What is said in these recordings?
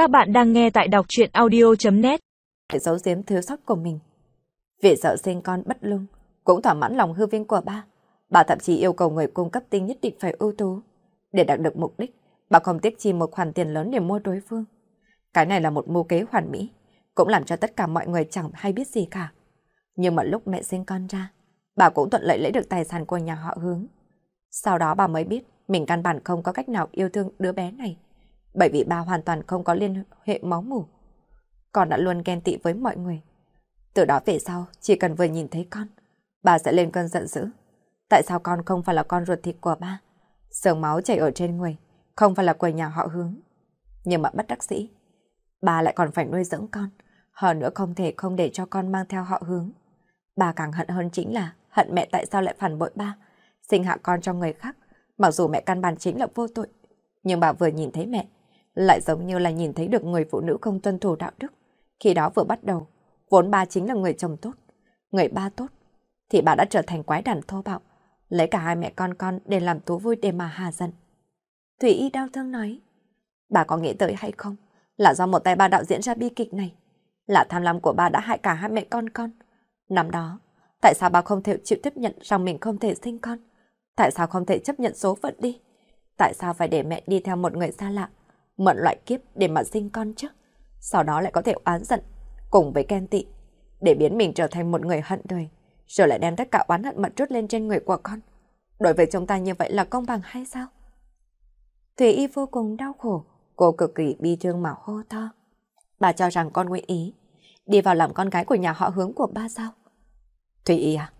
Các bạn đang nghe tại đọc chuyện audio.net Để giấu giếm thiếu sót của mình. Vì sợ sinh con bất lương, cũng thỏa mãn lòng hư vinh của ba. Bà thậm chí yêu cầu người cung cấp tinh nhất định phải ưu tú. Để đạt được mục đích, bà không tiếc chi một khoản tiền lớn để mua đối phương. Cái này là một mưu kế hoàn mỹ, cũng làm cho tất cả mọi người chẳng hay biết gì cả. Nhưng mà lúc mẹ sinh con ra, bà cũng thuận lợi lấy được tài sản của nhà họ hướng. Sau đó bà mới biết mình căn bản không có cách nào yêu thương đứa bé này, bởi vì bà hoàn toàn không có liên hệ máu mủ. Con đã luôn ghen tị với mọi người. Từ đó về sau, chỉ cần vừa nhìn thấy con, bà sẽ lên cơn giận dữ. Tại sao con không phải là con ruột thịt của ba? Sương máu chảy ở trên người, không phải là của nhà họ hướng. Nhưng mà bất đắc sĩ, bà lại còn phải nuôi dưỡng con. Hơn nữa không thể không để cho con mang theo họ hướng. Bà càng hận hơn chính là hận mẹ tại sao lại phản bội ba, sinh hạ con cho người khác, mặc dù mẹ căn bản chính là vô tội. Nhưng bà vừa nhìn thấy mẹ, lại giống như là nhìn thấy được người phụ nữ không tuân thủ đạo đức. Khi đó vừa bắt đầu, vốn ba chính là người chồng tốt, người ba tốt, thì bà đã trở thành quái đàn thô bạo, lấy cả hai mẹ con con để làm thú vui để mà hà giận. Thủy Y đau thương nói, bà có nghĩ tới hay không, là do một tay ba đạo diễn ra bi kịch này, là tham lam của bà đã hại cả hai mẹ con con. Năm đó, tại sao bà không thể chịu tiếp nhận rằng mình không thể sinh con? Tại sao không thể chấp nhận số phận đi? Tại sao phải để mẹ đi theo một người xa lạ, mượn loại kiếp để mà sinh con chứ? Sau đó lại có thể oán giận, cùng với Ken tị, để biến mình trở thành một người hận đời, rồi lại đem tất cả oán hận mật trút lên trên người của con. Đối với chúng ta như vậy là công bằng hay sao? Thủy Y vô cùng đau khổ, cô cực kỳ bi thương mà hô to. Bà cho rằng con nguyện ý, đi vào làm con gái của nhà họ hướng của ba sao? Thủy Y à?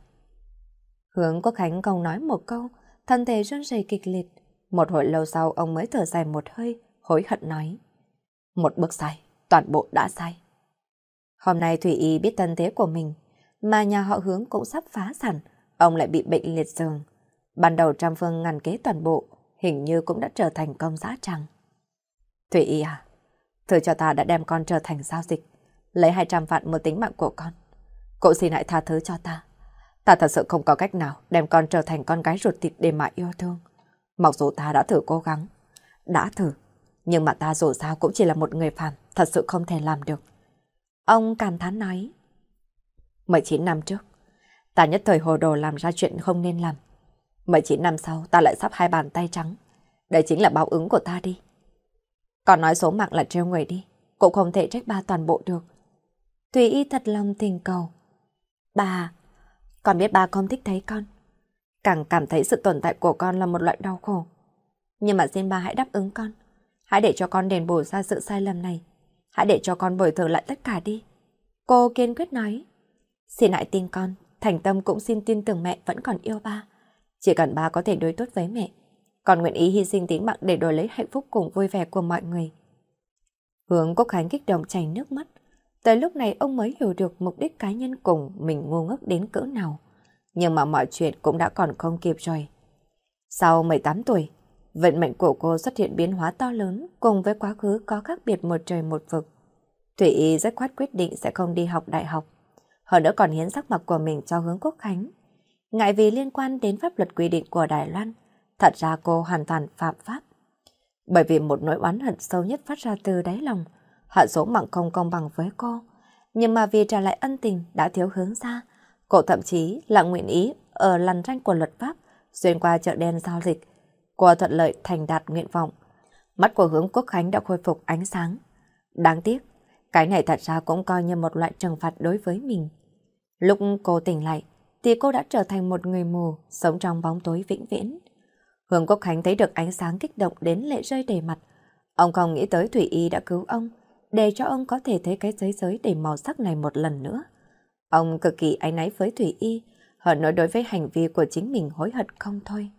Hướng Quốc Khánh không nói một câu, thân thể run rẩy kịch liệt. Một hồi lâu sau ông mới thở dài một hơi, hối hận nói. Một bước sai, toàn bộ đã sai. Hôm nay Thủy Y biết thân thế của mình, mà nhà họ hướng cũng sắp phá sản, ông lại bị bệnh liệt giường. Ban đầu trăm phương ngăn kế toàn bộ, hình như cũng đã trở thành công giá trăng. Thủy Y à, thử cho ta đã đem con trở thành giao dịch, lấy 200 vạn mua tính mạng của con. Cậu xin hãy tha thứ cho ta. Ta thật sự không có cách nào đem con trở thành con gái ruột thịt để mà yêu thương. Mặc dù ta đã thử cố gắng, đã thử, nhưng mà ta dù sao cũng chỉ là một người phàm, thật sự không thể làm được. Ông cảm thán nói. 19 năm trước, ta nhất thời hồ đồ làm ra chuyện không nên làm. 19 năm sau, ta lại sắp hai bàn tay trắng. Đây chính là báo ứng của ta đi. Còn nói số mạng là treo người đi, cũng không thể trách ba toàn bộ được. Tùy y thật lòng tình cầu. Bà, con biết ba không thích thấy con. Càng cảm thấy sự tồn tại của con là một loại đau khổ. Nhưng mà xin ba hãy đáp ứng con. Hãy để cho con đền bù ra sự sai lầm này. Hãy để cho con bồi thường lại tất cả đi. Cô kiên quyết nói. Xin hãy tin con, thành tâm cũng xin tin tưởng mẹ vẫn còn yêu ba. Chỉ cần ba có thể đối tốt với mẹ, con nguyện ý hy sinh tính mạng để đổi lấy hạnh phúc cùng vui vẻ của mọi người. Hướng Quốc Khánh kích động chảy nước mắt. Tới lúc này ông mới hiểu được mục đích cá nhân cùng mình ngu ngốc đến cỡ nào. Nhưng mà mọi chuyện cũng đã còn không kịp rồi. Sau 18 tuổi, vận mệnh của cô xuất hiện biến hóa to lớn cùng với quá khứ có khác biệt một trời một vực. Thủy Y rất khoát quyết định sẽ không đi học đại học. Hơn nữa còn hiến sắc mặt của mình cho hướng Quốc Khánh. Ngại vì liên quan đến pháp luật quy định của Đài Loan, thật ra cô hoàn toàn phạm pháp. Bởi vì một nỗi oán hận sâu nhất phát ra từ đáy lòng, hạ số mạng không công bằng với cô. Nhưng mà vì trả lại ân tình đã thiếu hướng ra, cô thậm chí là nguyện ý ở lằn ranh của luật pháp, xuyên qua chợ đen giao dịch. Cô thuận lợi thành đạt nguyện vọng. Mắt của hướng Quốc Khánh đã khôi phục ánh sáng. Đáng tiếc, cái này thật ra cũng coi như một loại trừng phạt đối với mình. Lúc cô tỉnh lại, thì cô đã trở thành một người mù, sống trong bóng tối vĩnh viễn. Hướng Quốc Khánh thấy được ánh sáng kích động đến lệ rơi đầy mặt. Ông không nghĩ tới Thủy Y đã cứu ông, để cho ông có thể thấy cái thế giới đầy màu sắc này một lần nữa. Ông cực kỳ áy náy với Thủy Y, hơn nói đối với hành vi của chính mình hối hận không thôi.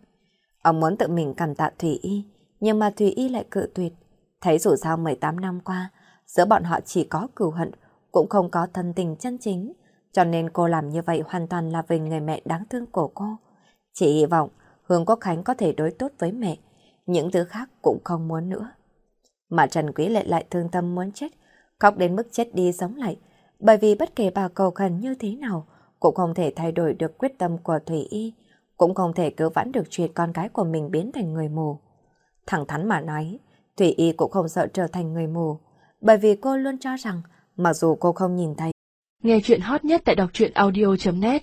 Ông muốn tự mình cảm tạ Thủy Y, nhưng mà Thủy Y lại cự tuyệt. Thấy dù sao 18 năm qua, giữa bọn họ chỉ có cừu hận, cũng không có thân tình chân chính. Cho nên cô làm như vậy hoàn toàn là vì người mẹ đáng thương của cô. Chỉ hy vọng Hương Quốc Khánh có thể đối tốt với mẹ, những thứ khác cũng không muốn nữa. Mà Trần Quý Lệ lại thương tâm muốn chết, khóc đến mức chết đi sống lại, bởi vì bất kể bà cầu khẩn như thế nào, cũng không thể thay đổi được quyết tâm của Thủy Y, cũng không thể cứu vãn được chuyện con gái của mình biến thành người mù. Thẳng thắn mà nói, Thủy Y cũng không sợ trở thành người mù, bởi vì cô luôn cho rằng, mặc dù cô không nhìn thấy. Nghe chuyện hot nhất tại đọc truyện audio.net